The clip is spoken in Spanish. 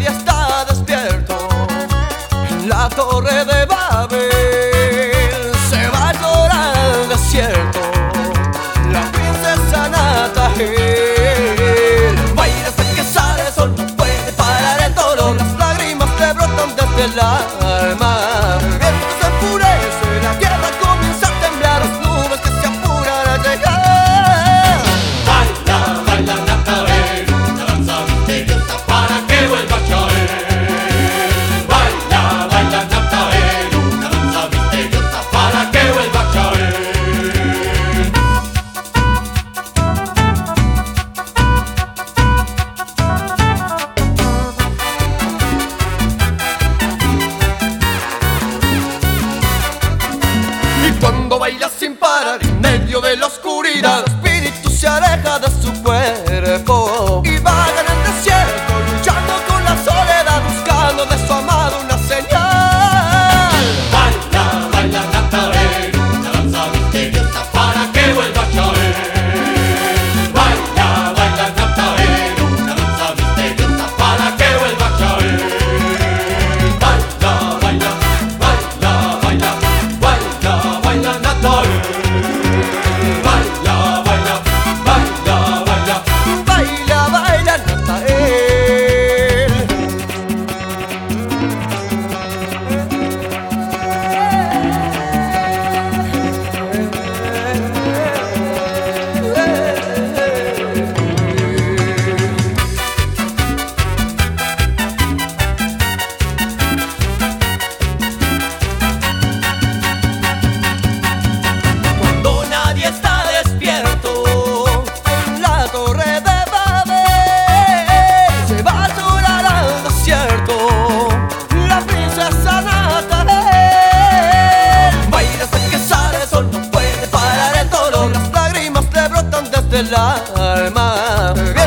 nadie está. en medio de la oscuridad. El espíritu se aleja de su cuerpo. 얼마.